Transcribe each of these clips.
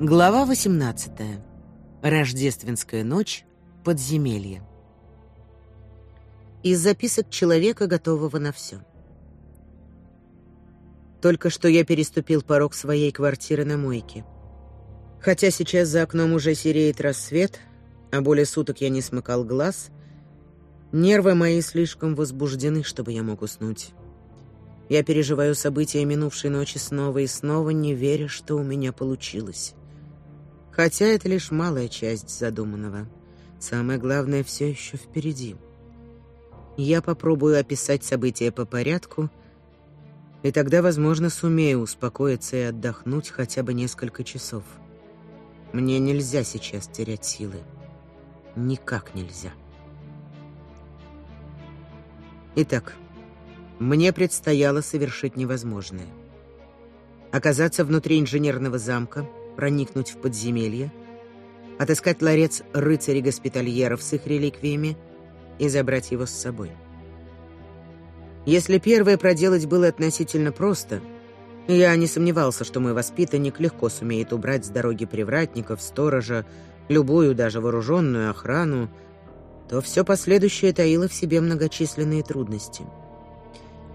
Глава 18. Рождественская ночь. Подземелье. Из записок человека, готового на все. Только что я переступил порог своей квартиры на мойке. Хотя сейчас за окном уже сереет рассвет, а более суток я не смыкал глаз, нервы мои слишком возбуждены, чтобы я мог уснуть. Я переживаю события минувшей ночи снова и снова, не веря, что у меня получилось. Хотя это лишь малая часть задуманного. Самое главное все еще впереди. Я попробую описать события по порядку, и тогда, возможно, сумею успокоиться и отдохнуть хотя бы несколько часов. Мне нельзя сейчас терять силы. Никак нельзя. Итак, мне предстояло совершить невозможное. Оказаться внутри инженерного замка — проникнуть в подземелье, отыскать ларец рыцарей-госпитальеров с их реликвиями и забрать его с собой. Если первое проделать было относительно просто, я не сомневался, что мой воспитанник легко сумеет убрать с дороги привратников, сторожа, любую, даже вооруженную охрану, то все последующее таило в себе многочисленные трудности.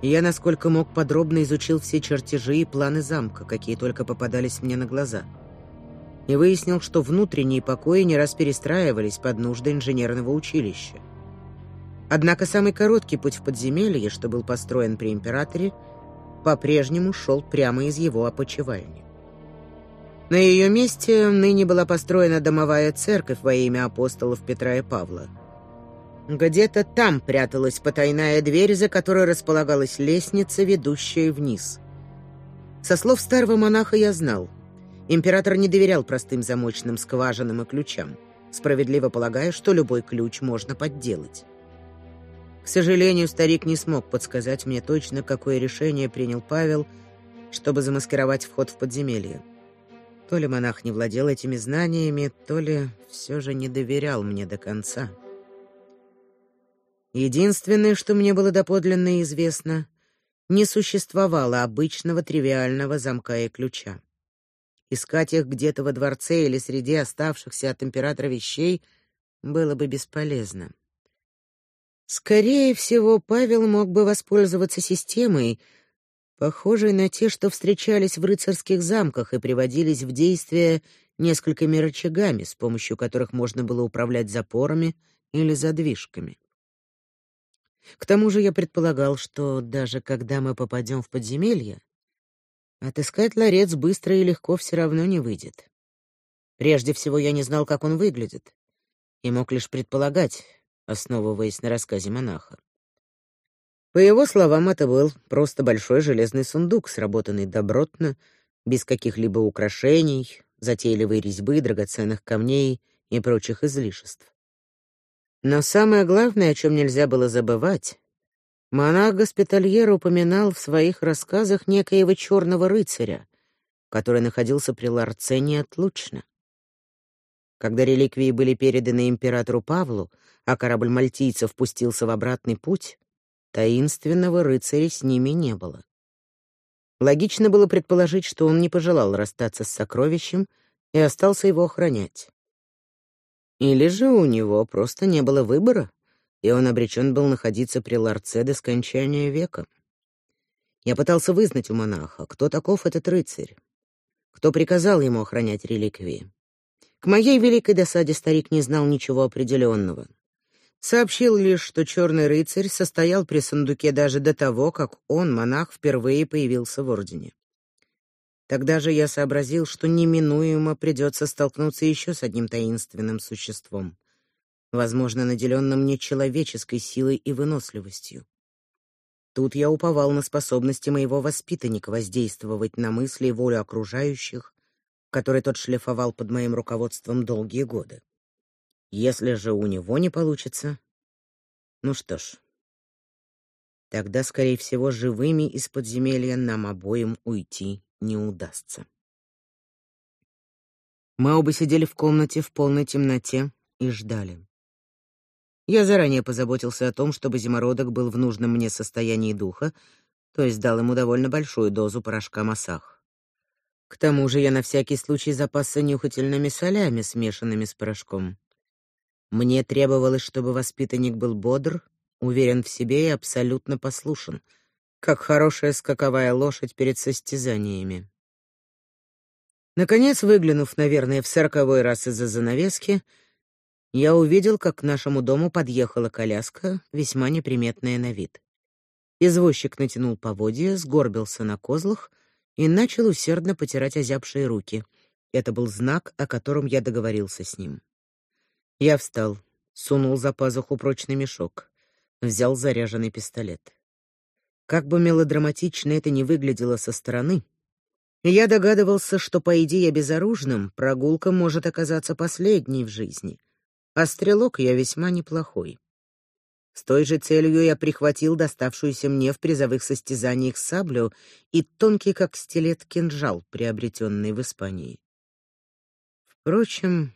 Я, насколько мог, подробно изучил все чертежи и планы замка, какие только попадались мне на глаза — и выяснил, что внутренние покои не раз перестраивались под нужды инженерного училища. Однако самый короткий путь в подземелье, что был построен при императоре, по-прежнему шел прямо из его опочивальни. На ее месте ныне была построена домовая церковь во имя апостолов Петра и Павла. Где-то там пряталась потайная дверь, за которой располагалась лестница, ведущая вниз. Со слов старого монаха я знал — Император не доверял простым замочным скважинам и ключам, справедливо полагая, что любой ключ можно подделать. К сожалению, старик не смог подсказать мне точно, какое решение принял Павел, чтобы замаскировать вход в подземелье. То ли монах не владел этими знаниями, то ли все же не доверял мне до конца. Единственное, что мне было доподлинно известно, не существовало обычного тривиального замка и ключа. Искать их где-то во дворце или среди оставшихся от императора вещей было бы бесполезно. Скорее всего, Павел мог бы воспользоваться системой, похожей на те, что встречались в рыцарских замках и приводились в действие несколькими рычагами, с помощью которых можно было управлять запорами или задвижками. К тому же я предполагал, что даже когда мы попадем в подземелье, Отыскать ларец быстро и легко все равно не выйдет. Прежде всего, я не знал, как он выглядит, и мог лишь предполагать, основываясь на рассказе монаха. По его словам, это был просто большой железный сундук, сработанный добротно, без каких-либо украшений, затейливой резьбы, драгоценных камней и прочих излишеств. Но самое главное, о чем нельзя было забывать, Монах-госпитальер упоминал в своих рассказах некоего черного рыцаря, который находился при ларце неотлучно. Когда реликвии были переданы императору Павлу, а корабль мальтийцев пустился в обратный путь, таинственного рыцаря с ними не было. Логично было предположить, что он не пожелал расстаться с сокровищем и остался его охранять. Или же у него просто не было выбора, и он обречен был находиться при ларце до скончания века. Я пытался вызнать у монаха, кто таков этот рыцарь, кто приказал ему охранять реликвии. К моей великой досаде старик не знал ничего определенного. Сообщил лишь, что черный рыцарь состоял при сундуке даже до того, как он, монах, впервые появился в ордене. Тогда же я сообразил, что неминуемо придется столкнуться еще с одним таинственным существом — возможно, наделенным нечеловеческой силой и выносливостью. Тут я уповал на способности моего воспитанника воздействовать на мысли и волю окружающих, которые тот шлифовал под моим руководством долгие годы. Если же у него не получится, ну что ж, тогда, скорее всего, живыми из подземелья нам обоим уйти не удастся. Мы оба сидели в комнате в полной темноте и ждали. Я заранее позаботился о том, чтобы зимородок был в нужном мне состоянии духа, то есть дал ему довольно большую дозу порошка Масах. К тому же я на всякий случай запасся нюхательными солями, смешанными с порошком. Мне требовалось, чтобы воспитанник был бодр, уверен в себе и абсолютно послушен, как хорошая скаковая лошадь перед состязаниями. Наконец, выглянув, наверное, в сороковой раз из-за занавески, я увидел, как к нашему дому подъехала коляска, весьма неприметная на вид. Извозчик натянул поводья, сгорбился на козлах и начал усердно потирать озябшие руки. Это был знак, о котором я договорился с ним. Я встал, сунул за пазуху прочный мешок, взял заряженный пистолет. Как бы мелодраматично это ни выглядело со стороны, я догадывался, что по идее безоружным прогулка может оказаться последней в жизни, а стрелок я весьма неплохой. С той же целью я прихватил доставшуюся мне в призовых состязаниях саблю и тонкий как стилет кинжал, приобретенный в Испании. Впрочем,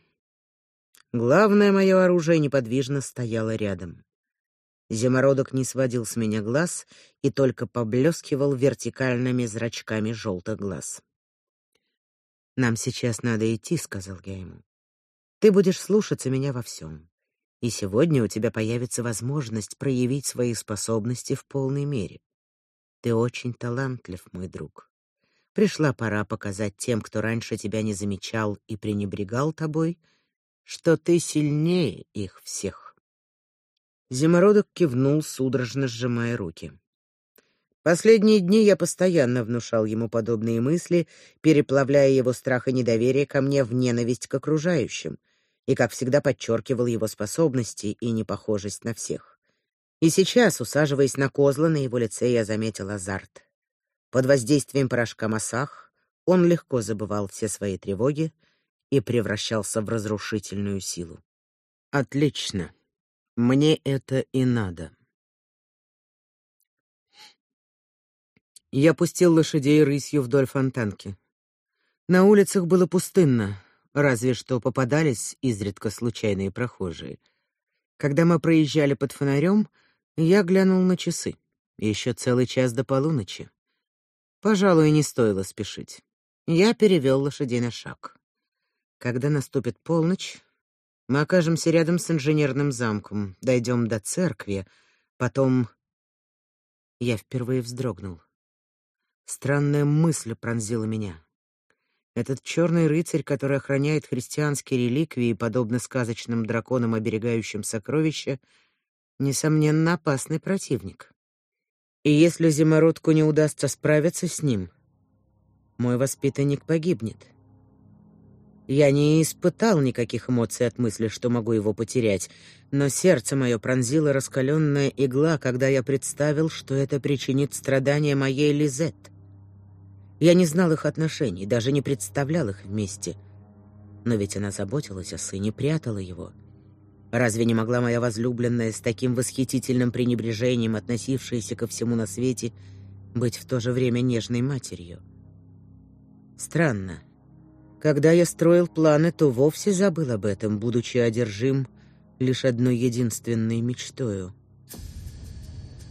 главное мое оружие неподвижно стояло рядом. Зимородок не сводил с меня глаз и только поблескивал вертикальными зрачками желтых глаз. Нам сейчас надо идти, сказал я ему. Ты будешь слушаться меня во всем и сегодня у тебя появится возможность проявить свои способности в полной мере. Ты очень талантлив, мой друг. Пришла пора показать тем, кто раньше тебя не замечал и пренебрегал тобой, что ты сильнее их всех. Зимородок кивнул, судорожно сжимая руки. Последние дни я постоянно внушал ему подобные мысли, переплавляя его страх и недоверие ко мне в ненависть к окружающим — и, как всегда, подчеркивал его способности и непохожесть на всех. И сейчас, усаживаясь на козла, на его лице я заметил азарт. Под воздействием порошка Масах он легко забывал все свои тревоги и превращался в разрушительную силу. Отлично. Мне это и надо. Я пустил лошадей рысью вдоль фонтанки. На улицах было пустынно, разве что попадались изредка случайные прохожие. Когда мы проезжали под фонарем, я глянул на часы. Еще целый час до полуночи. Пожалуй, не стоило спешить. Я перевел лошадей на шаг. Когда наступит полночь, мы окажемся рядом с инженерным замком, дойдем до церкви, потом я впервые вздрогнул. Странная мысль пронзила меня. Этот черный рыцарь, который охраняет христианские реликвии, подобно сказочным драконам, оберегающим сокровища, несомненно опасный противник. И если зимородку не удастся справиться с ним, мой воспитанник погибнет. Я не испытал никаких эмоций от мысли, что могу его потерять, но сердце мое пронзила раскаленная игла, когда я представил, что это причинит страдания моей Лизет. Я не знал их отношений, даже не представлял их вместе. Но ведь она заботилась о сыне, прятала его. Разве не могла моя возлюбленная с таким восхитительным пренебрежением, относившаяся ко всему на свете, быть в то же время нежной матерью? Странно. Когда я строил планы, то вовсе забыл об этом, будучи одержим лишь одной единственной мечтою.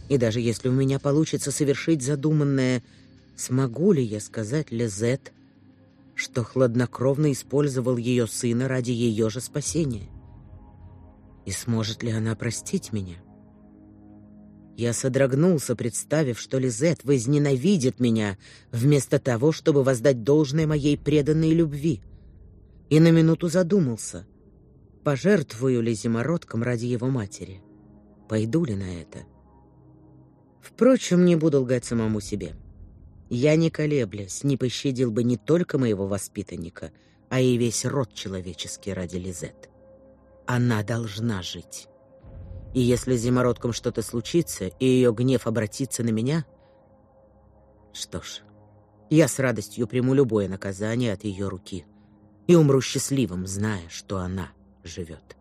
И даже если у меня получится совершить задуманное, Смогу ли я сказать Лизет, что хладнокровно использовал ее сына ради ее же спасения? И сможет ли она простить меня? Я содрогнулся, представив, что Лизет возненавидит меня, вместо того, чтобы воздать должное моей преданной любви. И на минуту задумался, пожертвую ли зимородком ради его матери. Пойду ли на это? Впрочем, не буду лгать самому себе. — я, не колеблясь, не пощадил бы не только моего воспитанника, а и весь род человеческий ради Лизет. Она должна жить. И если с зимородком что-то случится, и ее гнев обратится на меня, что ж, я с радостью приму любое наказание от ее руки и умру счастливым, зная, что она живет.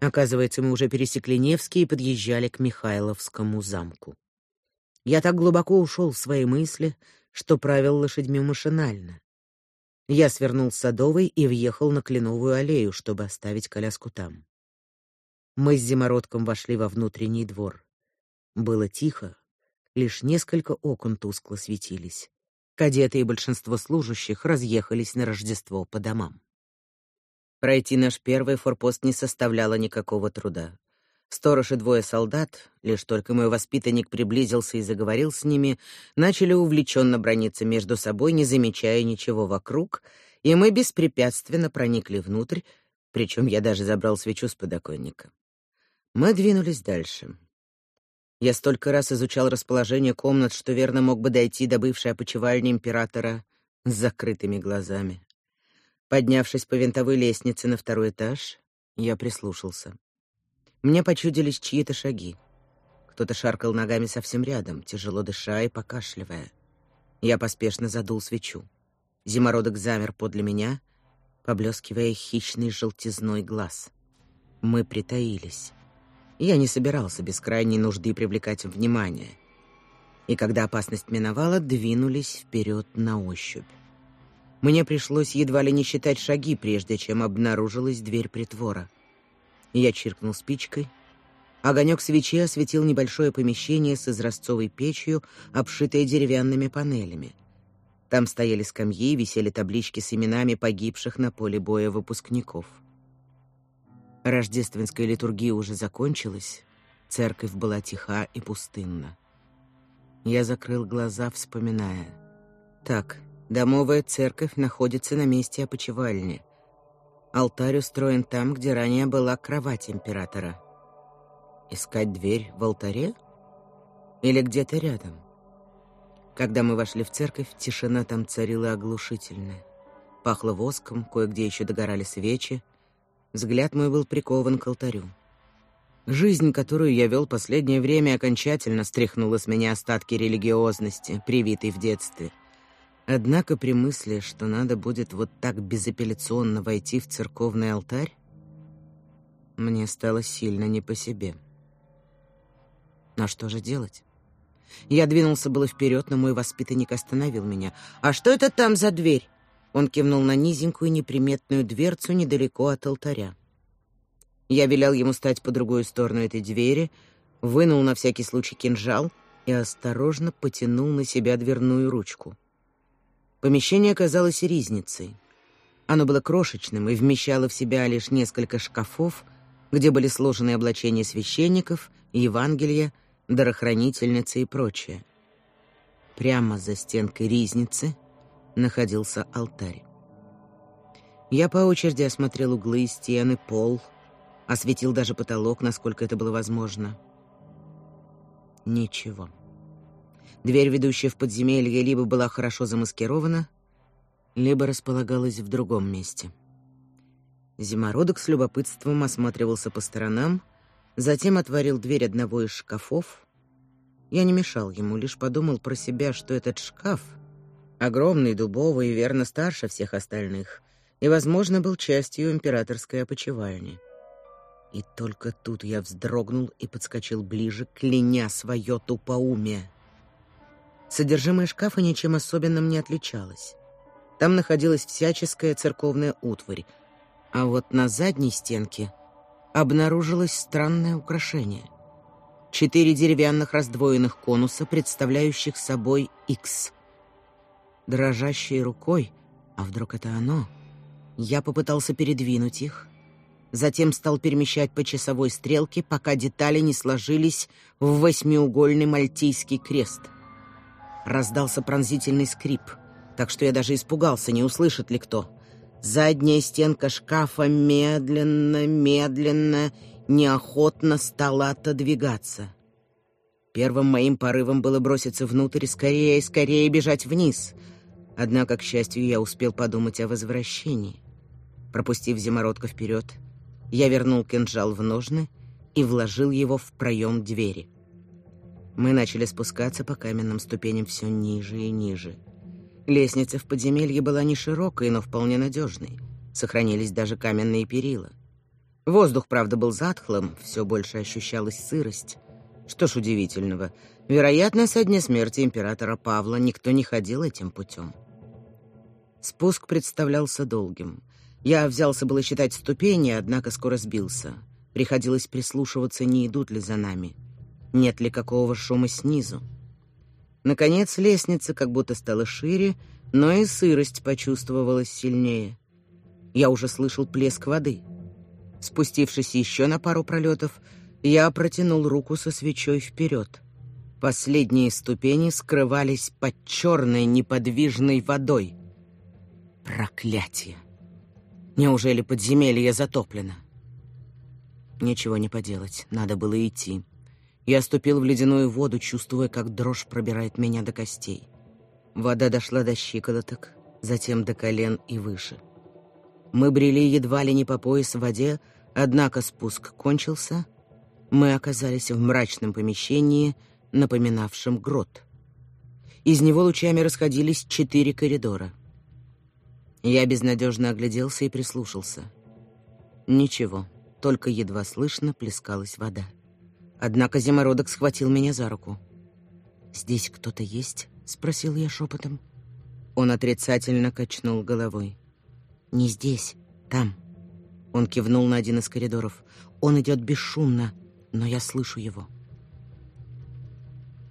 Оказывается, мы уже пересекли Невский и подъезжали к Михайловскому замку. Я так глубоко ушел в свои мысли, что правил лошадьми машинально. Я свернул с Садовой и въехал на Кленовую аллею, чтобы оставить коляску там. Мы с Зимородком вошли во внутренний двор. Было тихо, лишь несколько окон тускло светились. Кадеты и большинство служащих разъехались на Рождество по домам. Пройти наш первый форпост не составляло никакого труда. Сторож и двое солдат, лишь только мой воспитанник приблизился и заговорил с ними, начали увлеченно брониться между собой, не замечая ничего вокруг, и мы беспрепятственно проникли внутрь, причем я даже забрал свечу с подоконника. Мы двинулись дальше. Я столько раз изучал расположение комнат, что верно мог бы дойти до бывшей опочивальни императора с закрытыми глазами. Поднявшись по винтовой лестнице на второй этаж, я прислушался. Мне почудились чьи-то шаги. Кто-то шаркал ногами совсем рядом, тяжело дыша и покашливая. Я поспешно задул свечу. Зимородок замер подле меня, поблескивая хищный желтизной глаз. Мы притаились. Я не собирался без крайней нужды привлекать внимание. И когда опасность миновала, двинулись вперед на ощупь. Мне пришлось едва ли не считать шаги, прежде чем обнаружилась дверь притвора. Я чиркнул спичкой. Огонек свечи осветил небольшое помещение с изразцовой печью, обшитое деревянными панелями. Там стояли скамьи, висели таблички с именами погибших на поле боя выпускников. Рождественская литургия уже закончилась, церковь была тиха и пустынна. Я закрыл глаза, вспоминая. Так, Домовая церковь находится на месте опочивальни. Алтарь устроен там, где ранее была кровать императора. Искать дверь в алтаре? Или где-то рядом? Когда мы вошли в церковь, тишина там царила оглушительная. Пахло воском, кое-где еще догорали свечи. Взгляд мой был прикован к алтарю. Жизнь, которую я вел последнее время, окончательно стряхнула с меня остатки религиозности, привитой в детстве. Однако при мысли, что надо будет вот так безапелляционно войти в церковный алтарь, мне стало сильно не по себе. Но что же делать? Я двинулся было вперед, но мой воспитанник остановил меня. «А что это там за дверь?» Он кивнул на низенькую неприметную дверцу недалеко от алтаря. Я велел ему стать по другую сторону этой двери, вынул на всякий случай кинжал и осторожно потянул на себя дверную ручку. Помещение оказалось ризницей. Оно было крошечным и вмещало в себя лишь несколько шкафов, где были сложены облачения священников, Евангелия, дарохранительницы и прочее. Прямо за стенкой ризницы находился алтарь. Я по очереди осмотрел углы, стены, пол, осветил даже потолок, насколько это было возможно. Ничего. Дверь, ведущая в подземелье, либо была хорошо замаскирована, либо располагалась в другом месте. Зимородок с любопытством осматривался по сторонам, затем отворил дверь одного из шкафов. Я не мешал ему, лишь подумал про себя, что этот шкаф огромный, дубовый и верно старше всех остальных, и, возможно, был частью императорской опочивальни. И только тут я вздрогнул и подскочил ближе, кляня свое тупоумие. Содержимое шкафа ничем особенным не отличалось. Там находилась всяческая церковная утварь, а вот на задней стенке обнаружилось странное украшение. Четыре деревянных раздвоенных конуса, представляющих собой X. Дрожащей рукой, а вдруг это оно, я попытался передвинуть их, затем стал перемещать по часовой стрелке, пока детали не сложились в восьмиугольный мальтийский крест — Раздался пронзительный скрип, так что я даже испугался, не услышит ли кто. Задняя стенка шкафа медленно, медленно, неохотно стала отодвигаться. Первым моим порывом было броситься внутрь скорее скорее бежать вниз. Однако, к счастью, я успел подумать о возвращении. Пропустив зимородка вперед, я вернул кинжал в ножны и вложил его в проем двери. Мы начали спускаться по каменным ступеням все ниже и ниже. Лестница в подземелье была не широкой, но вполне надежной. Сохранились даже каменные перила. Воздух, правда, был затхлым, все больше ощущалась сырость. Что ж удивительного, вероятно, со дня смерти императора Павла никто не ходил этим путем. Спуск представлялся долгим. Я взялся было считать ступени, однако скоро сбился. Приходилось прислушиваться, не идут ли за нами. Нет ли какого шума снизу? Наконец лестница как будто стала шире, но и сырость почувствовалась сильнее. Я уже слышал плеск воды. Спустившись еще на пару пролетов, я протянул руку со свечой вперед. Последние ступени скрывались под черной неподвижной водой. Проклятие! Неужели подземелье затоплено? Ничего не поделать, надо было идти. Я ступил в ледяную воду, чувствуя, как дрожь пробирает меня до костей. Вода дошла до щиколоток, затем до колен и выше. Мы брели едва ли не по пояс в воде, однако спуск кончился. Мы оказались в мрачном помещении, напоминавшем грот. Из него лучами расходились четыре коридора. Я безнадежно огляделся и прислушался. Ничего, только едва слышно плескалась вода. Однако зимородок схватил меня за руку. «Здесь кто-то есть?» — спросил я шепотом. Он отрицательно качнул головой. «Не здесь, там». Он кивнул на один из коридоров. «Он идет бесшумно, но я слышу его».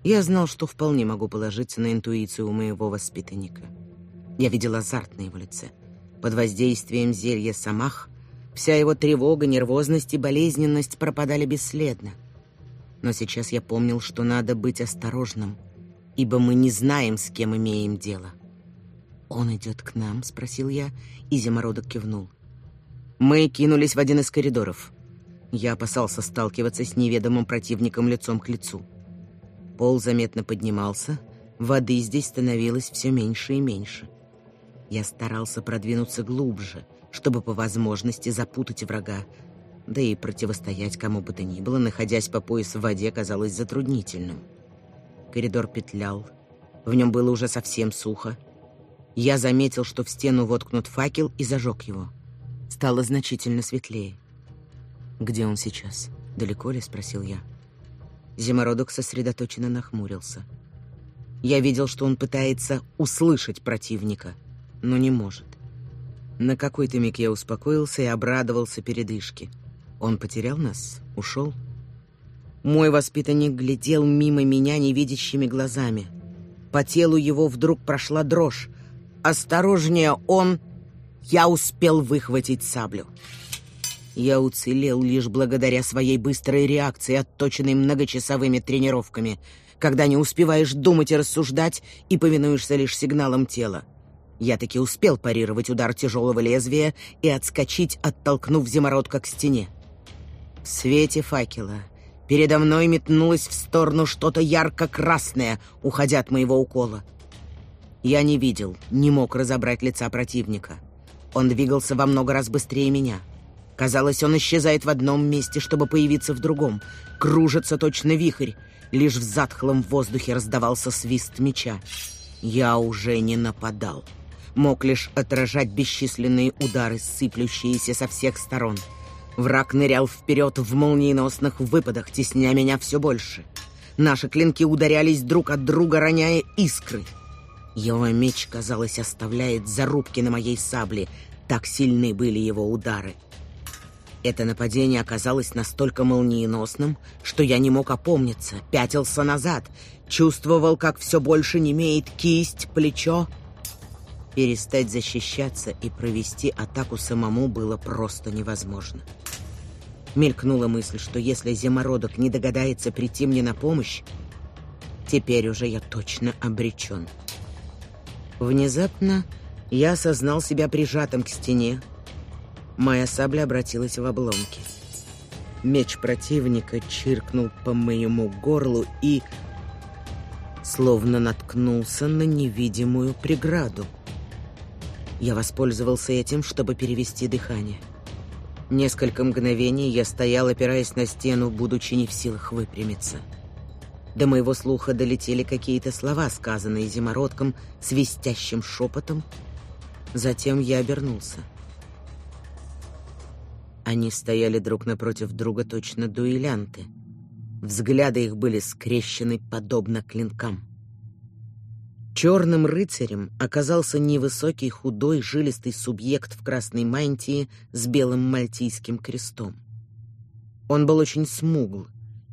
Я знал, что вполне могу положиться на интуицию моего воспитанника. Я видел азарт на его лице. Под воздействием зелья самах вся его тревога, нервозность и болезненность пропадали бесследно. Но сейчас я помнил, что надо быть осторожным, ибо мы не знаем, с кем имеем дело. «Он идет к нам?» — спросил я, и Зимородок кивнул. Мы кинулись в один из коридоров. Я опасался сталкиваться с неведомым противником лицом к лицу. Пол заметно поднимался, воды здесь становилось все меньше и меньше. Я старался продвинуться глубже, чтобы по возможности запутать врага, да и противостоять кому бы то ни было, находясь по пояс в воде, казалось затруднительным. Коридор петлял, в нем было уже совсем сухо. Я заметил, что в стену воткнут факел и зажег его. Стало значительно светлее. «Где он сейчас? Далеко ли?» — спросил я. Зимородок сосредоточенно нахмурился. Я видел, что он пытается услышать противника, но не может. На какой-то миг я успокоился и обрадовался передышке. Он потерял нас? Ушел? Мой воспитанник глядел мимо меня невидящими глазами. По телу его вдруг прошла дрожь. «Осторожнее, он...» Я успел выхватить саблю. Я уцелел лишь благодаря своей быстрой реакции, отточенной многочасовыми тренировками, когда не успеваешь думать и рассуждать и повинуешься лишь сигналам тела. Я таки успел парировать удар тяжелого лезвия и отскочить, оттолкнув зимородка к стене. В свете факела передо мной метнулось в сторону что-то ярко-красное, уходя от моего укола. Я не видел, не мог разобрать лица противника. Он двигался во много раз быстрее меня — Казалось, он исчезает в одном месте, чтобы появиться в другом. Кружится точно вихрь. Лишь в затхлом воздухе раздавался свист меча. Я уже не нападал. Мог лишь отражать бесчисленные удары, сыплющиеся со всех сторон. Враг нырял вперед в молниеносных выпадах, тесня меня все больше. Наши клинки ударялись друг от друга, роняя искры. Его меч, казалось, оставляет зарубки на моей сабле. Так сильны были его удары. Это нападение оказалось настолько молниеносным, что я не мог опомниться, пятился назад, чувствовал, как все больше немеет кисть, плечо. Перестать защищаться и провести атаку самому было просто невозможно. Мелькнула мысль, что если зимородок не догадается прийти мне на помощь, теперь уже я точно обречен. Внезапно я осознал себя прижатым к стене, Моя сабля обратилась в обломки. Меч противника чиркнул по моему горлу и... Словно наткнулся на невидимую преграду. Я воспользовался этим, чтобы перевести дыхание. Несколько мгновений я стоял, опираясь на стену, будучи не в силах выпрямиться. До моего слуха долетели какие-то слова, сказанные зимородком, свистящим шепотом. Затем я обернулся. Они стояли друг напротив друга точно дуэлянты. Взгляды их были скрещены подобно клинкам. Черным рыцарем оказался невысокий, худой, жилистый субъект в красной мантии с белым мальтийским крестом. Он был очень смугл,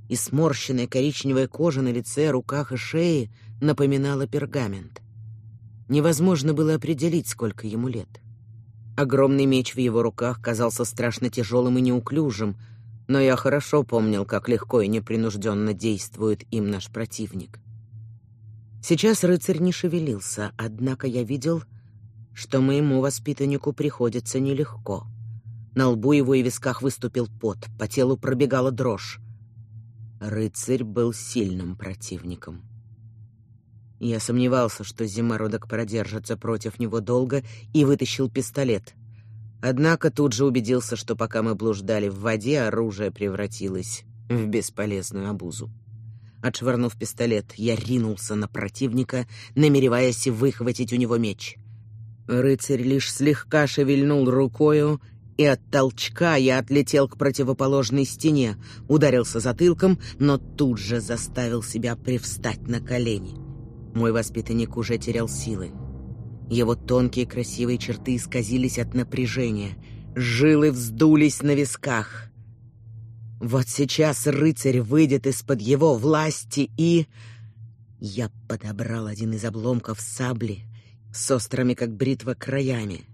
и сморщенная коричневая кожа на лице, руках и шее напоминала пергамент. Невозможно было определить, сколько ему лет. Огромный меч в его руках казался страшно тяжелым и неуклюжим, но я хорошо помнил, как легко и непринужденно действует им наш противник. Сейчас рыцарь не шевелился, однако я видел, что моему воспитаннику приходится нелегко. На лбу его и висках выступил пот, по телу пробегала дрожь. Рыцарь был сильным противником. Я сомневался, что зимородок продержится против него долго, и вытащил пистолет. Однако тут же убедился, что пока мы блуждали в воде, оружие превратилось в бесполезную обузу. Отшвырнув пистолет, я ринулся на противника, намереваясь выхватить у него меч. Рыцарь лишь слегка шевельнул рукою, и от толчка я отлетел к противоположной стене, ударился затылком, но тут же заставил себя привстать на колени. Мой воспитанник уже терял силы. Его тонкие красивые черты исказились от напряжения, жилы вздулись на висках. Вот сейчас рыцарь выйдет из-под его власти и... Я подобрал один из обломков сабли с острыми, как бритва, краями.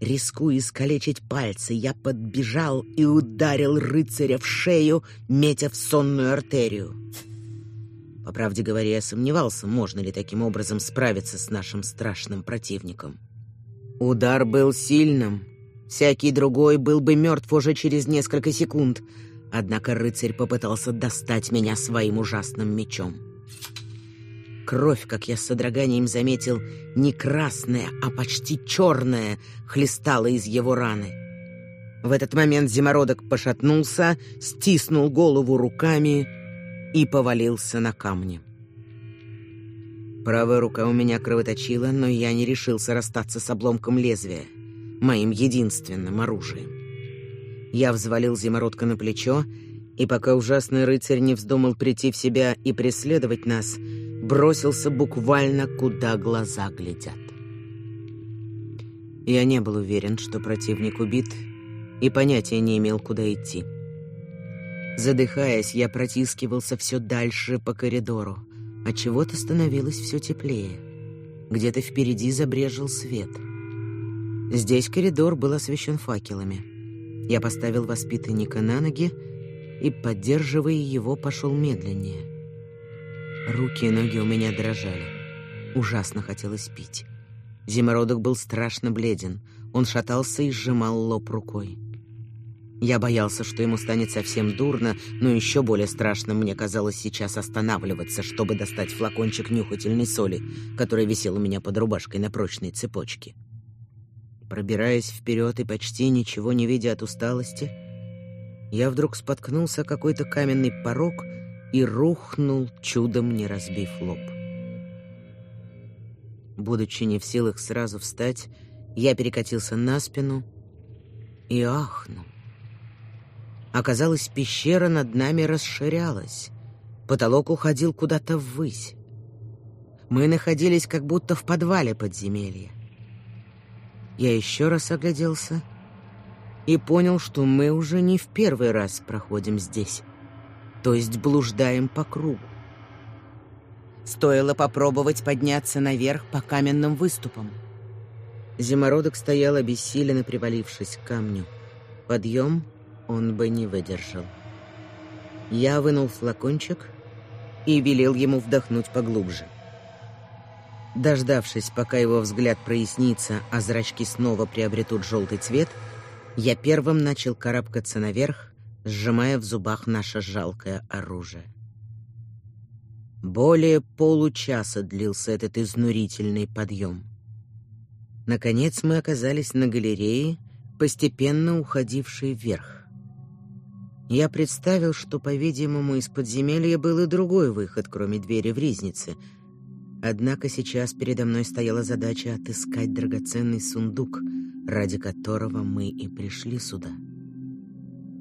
Рискуя искалечить пальцы, я подбежал и ударил рыцаря в шею, метя в сонную артерию. По правде говоря, я сомневался, можно ли таким образом справиться с нашим страшным противником. Удар был сильным. Всякий другой был бы мертв уже через несколько секунд. Однако рыцарь попытался достать меня своим ужасным мечом. Кровь, как я с содроганием заметил, не красная, а почти черная, хлестала из его раны. В этот момент зимородок пошатнулся, стиснул голову руками и повалился на камни. Правая рука у меня кровоточила, но я не решился расстаться с обломком лезвия, моим единственным оружием. Я взвалил зимородка на плечо, и пока ужасный рыцарь не вздумал прийти в себя и преследовать нас, бросился буквально куда глаза глядят. Я не был уверен, что противник убит, и понятия не имел, куда идти. Задыхаясь, я протискивался все дальше по коридору, а чего-то становилось все теплее. Где-то впереди забрежил свет. Здесь коридор был освещен факелами. Я поставил воспитанника на ноги и, поддерживая его, пошел медленнее. Руки и ноги у меня дрожали. Ужасно хотелось пить. Зимородок был страшно бледен. Он шатался и сжимал лоб рукой. Я боялся, что ему станет совсем дурно, но еще более страшно мне казалось сейчас останавливаться, чтобы достать флакончик нюхательной соли, который висел у меня под рубашкой на прочной цепочке. Пробираясь вперед и почти ничего не видя от усталости, я вдруг споткнулся какой-то каменный порог и рухнул, чудом не разбив лоб. Будучи не в силах сразу встать, я перекатился на спину и ахнул. Оказалось, пещера над нами расширялась. Потолок уходил куда-то ввысь. Мы находились как будто в подвале подземелья. Я еще раз огляделся и понял, что мы уже не в первый раз проходим здесь, то есть блуждаем по кругу. Стоило попробовать подняться наверх по каменным выступам. Зимородок стоял обессиленно, привалившись к камню. Подъем он бы не выдержал. Я вынул флакончик и велел ему вдохнуть поглубже. Дождавшись, пока его взгляд прояснится, а зрачки снова приобретут желтый цвет, я первым начал карабкаться наверх, сжимая в зубах наше жалкое оружие. Более получаса длился этот изнурительный подъем. Наконец мы оказались на галерее, постепенно уходившей вверх. Я представил, что, по-видимому, из подземелья был и другой выход, кроме двери в ризнице. Однако сейчас передо мной стояла задача отыскать драгоценный сундук, ради которого мы и пришли сюда.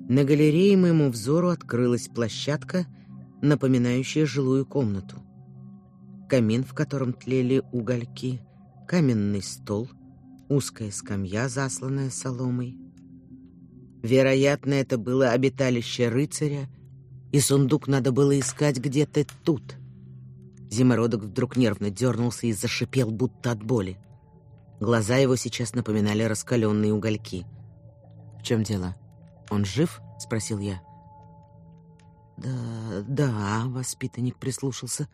На галерее моему взору открылась площадка, напоминающая жилую комнату. Камин, в котором тлели угольки, каменный стол, узкая скамья, засланная соломой — Вероятно, это было обиталище рыцаря, и сундук надо было искать где-то тут. Зимородок вдруг нервно дернулся и зашипел, будто от боли. Глаза его сейчас напоминали раскаленные угольки. «В чем дело? Он жив?» — спросил я. «Да, да», — воспитанник прислушался.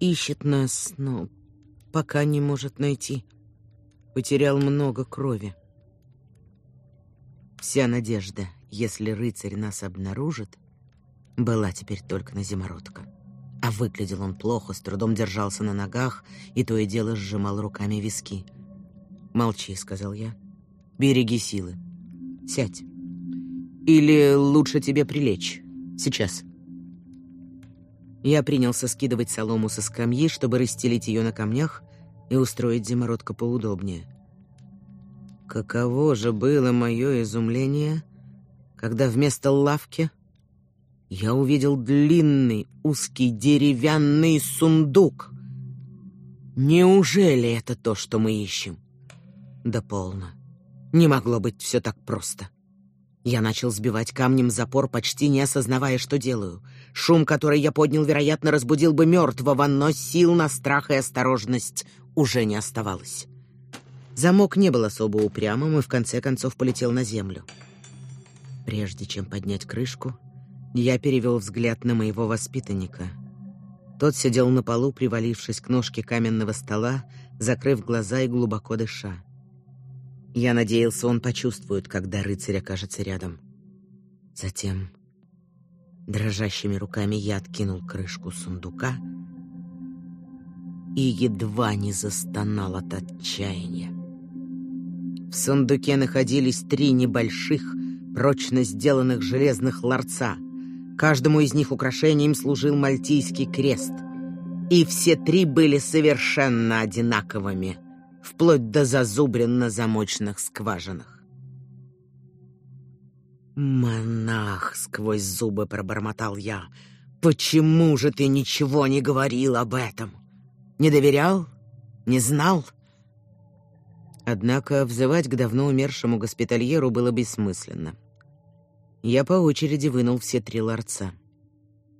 «Ищет нас, но пока не может найти. Потерял много крови. Вся надежда, если рыцарь нас обнаружит, была теперь только на зимородка. А выглядел он плохо, с трудом держался на ногах и то и дело сжимал руками виски. «Молчи», — сказал я. «Береги силы. Сядь. Или лучше тебе прилечь. Сейчас». Я принялся скидывать солому со скамьи, чтобы расстелить ее на камнях и устроить зимородка поудобнее. Каково же было мое изумление, когда вместо лавки я увидел длинный узкий деревянный сундук. Неужели это то, что мы ищем? Да полно. Не могло быть все так просто. Я начал сбивать камнем запор, почти не осознавая, что делаю. Шум, который я поднял, вероятно, разбудил бы мертвого, но сил на страх и осторожность уже не оставалось. Замок не был особо упрямым и в конце концов полетел на землю. Прежде чем поднять крышку, я перевел взгляд на моего воспитанника. Тот сидел на полу, привалившись к ножке каменного стола, закрыв глаза и глубоко дыша. Я надеялся, он почувствует, когда рыцарь окажется рядом. Затем дрожащими руками я откинул крышку сундука и едва не застонал от отчаяния. В сундуке находились три небольших, прочно сделанных железных ларца — Каждому из них украшением служил мальтийский крест. И все три были совершенно одинаковыми, вплоть до зазубрин на замочных скважинах. «Монах!» — сквозь зубы пробормотал я. «Почему же ты ничего не говорил об этом? Не доверял? Не знал?» Однако взывать к давно умершему госпитальеру было бессмысленно. Я по очереди вынул все три ларца.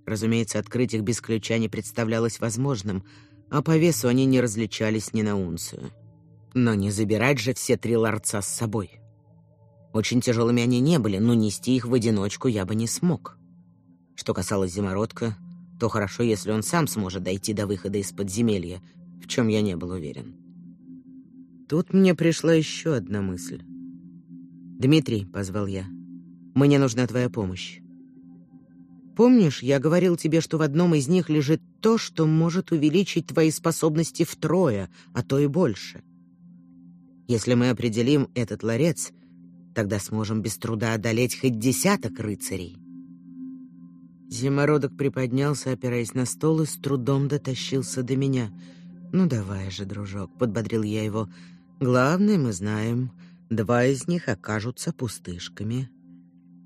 Разумеется, открыть их без ключа не представлялось возможным, а по весу они не различались ни на унцию. Но не забирать же все три ларца с собой. Очень тяжелыми они не были, но нести их в одиночку я бы не смог. Что касалось зимородка, то хорошо, если он сам сможет дойти до выхода из подземелья, в чем я не был уверен. Тут мне пришла еще одна мысль. «Дмитрий», — позвал я, — мне нужна твоя помощь. Помнишь, я говорил тебе, что в одном из них лежит то, что может увеличить твои способности втрое, а то и больше. Если мы определим этот ларец, тогда сможем без труда одолеть хоть десяток рыцарей. Зимородок приподнялся, опираясь на стол, и с трудом дотащился до меня. «Ну давай же, дружок», — подбодрил я его. «Главное, мы знаем, два из них окажутся пустышками».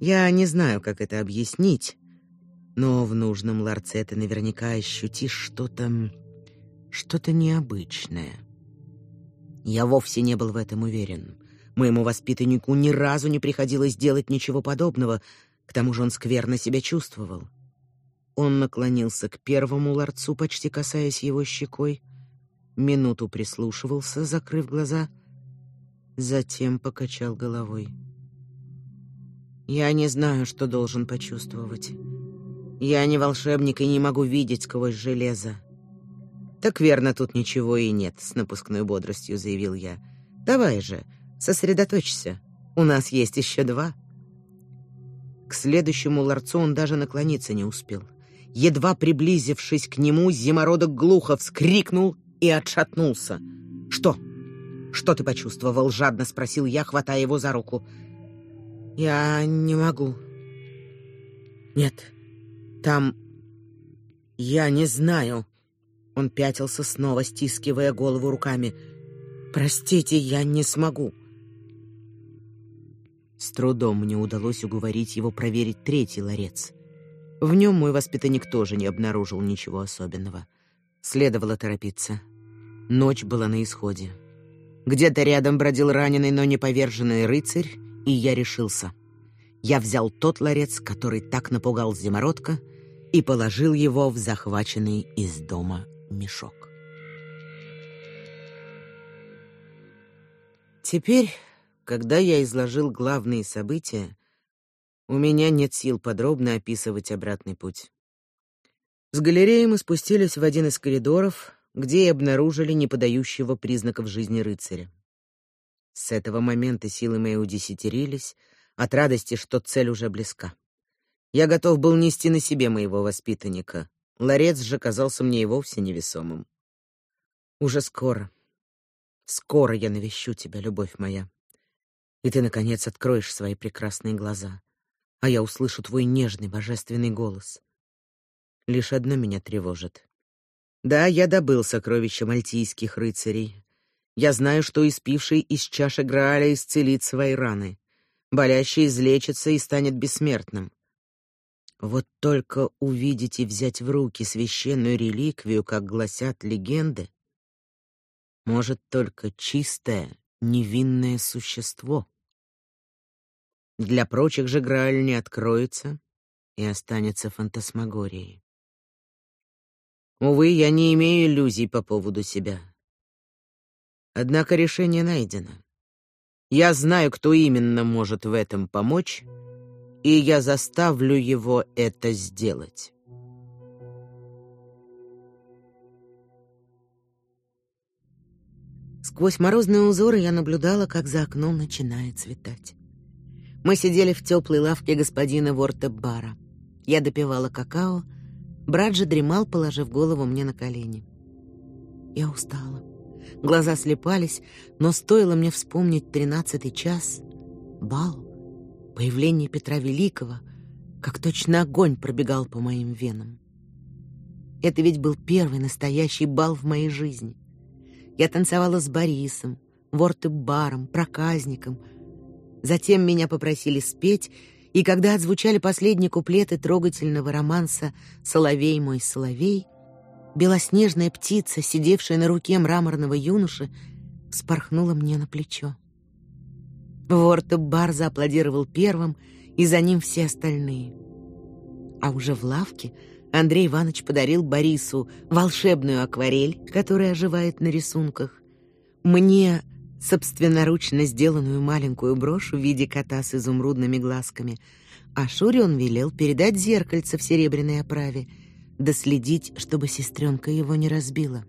Я не знаю, как это объяснить, но в нужном ларце ты наверняка ощутишь что-то... что-то необычное. Я вовсе не был в этом уверен. Моему воспитаннику ни разу не приходилось делать ничего подобного, к тому же он скверно себя чувствовал. Он наклонился к первому ларцу, почти касаясь его щекой, минуту прислушивался, закрыв глаза, затем покачал головой. Я не знаю, что должен почувствовать. Я не волшебник и не могу видеть сквозь железо. Так верно, тут ничего и нет, с напускной бодростью заявил я. Давай же, сосредоточься. У нас есть еще два. К следующему ларцу он даже наклониться не успел. Едва приблизившись к нему, зимородок глухо вскрикнул и отшатнулся. Что? Что ты почувствовал? жадно спросил я, хватая его за руку. Я не могу. Нет. Там я не знаю. Он пятился снова, стискивая голову руками. Простите, я не смогу. С трудом мне удалось уговорить его проверить третий ларец. В нем мой воспитанник тоже не обнаружил ничего особенного. Следовало торопиться. Ночь была на исходе. Где-то рядом бродил раненый, но не поверженный рыцарь, и я решился. Я взял тот ларец, который так напугал зимородка, и положил его в захваченный из дома мешок. Теперь, когда я изложил главные события, у меня нет сил подробно описывать обратный путь. С галереи мы спустились в один из коридоров, где и обнаружили неподающего признаков жизни рыцаря. С этого момента силы мои удесятерились от радости, что цель уже близка. Я готов был нести на себе моего воспитанника. Ларец же казался мне и вовсе невесомым. Уже скоро, скоро я навещу тебя, любовь моя, и ты наконец откроешь свои прекрасные глаза а я услышу твой нежный божественный голос. Лишь одно меня тревожит. Да, я добыл сокровища мальтийских рыцарей. Я знаю, что испивший из чаши Грааля исцелит свои раны. Болящий излечится и станет бессмертным. Вот только увидеть и взять в руки священную реликвию, как гласят легенды, может только чистое, невинное существо. Для прочих же Грааль не откроется и останется фантасмагорией. Увы, я не имею иллюзий по поводу себя. Однако решение найдено. Я знаю, кто именно может в этом помочь, и я заставлю его это сделать. Сквозь морозные узоры я наблюдала, как за окном начинает светать. Мы сидели в теплой лавке господина Вортебара. Я допивала какао, брат же дремал, положив голову мне на колени. Я устала. Глаза слепались, но стоило мне вспомнить тринадцатый час, бал, появление Петра Великого, как точно огонь пробегал по моим венам. Это ведь был первый настоящий бал в моей жизни. Я танцевала с Борисом, Вортебаром, проказником — Затем меня попросили спеть, и когда отзвучали последние куплеты трогательного романса «Соловей мой, соловей», белоснежная птица, сидевшая на руке мраморного юноши, спорхнула мне на плечо. Ворта Бар зааплодировал первым, и за ним все остальные. А уже в лавке Андрей Иванович подарил Борису волшебную акварель, которая оживает на рисунках. Мне собственноручно сделанную маленькую брошь в виде кота с изумрудными глазками, а Шуре он велел передать зеркальце в серебряной оправе, да следить, чтобы сестренка его не разбила.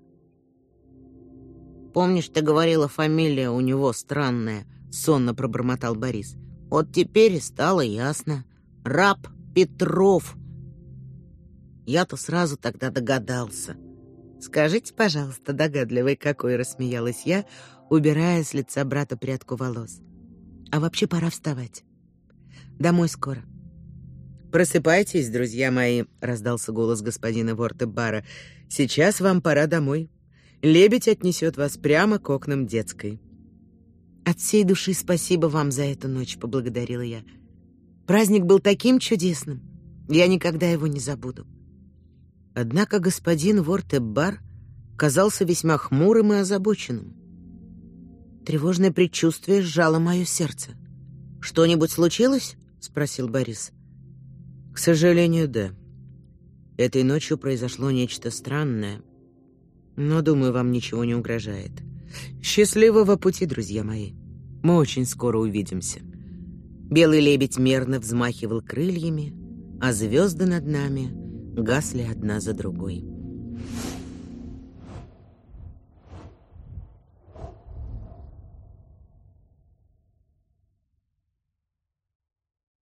«Помнишь, ты говорила, фамилия у него странная?» — сонно пробормотал Борис. «Вот теперь стало ясно. Раб Петров». Я-то сразу тогда догадался. «Скажите, пожалуйста, догадливый какой!» — рассмеялась я, убирая с лица брата прядку волос. А вообще пора вставать. Домой скоро. Просыпайтесь, друзья мои, раздался голос господина Вортебара. Сейчас вам пора домой. Лебедь отнесет вас прямо к окнам детской. От всей души спасибо вам за эту ночь, поблагодарила я. Праздник был таким чудесным. Я никогда его не забуду. Однако господин Вортебар казался весьма хмурым и озабоченным. Тревожное предчувствие сжало мое сердце. Что-нибудь случилось? спросил Борис. К сожалению, да. Этой ночью произошло нечто странное. Но, думаю, вам ничего не угрожает. Счастливого пути, друзья мои. Мы очень скоро увидимся. Белый лебедь мерно взмахивал крыльями, а звезды над нами гасли одна за другой.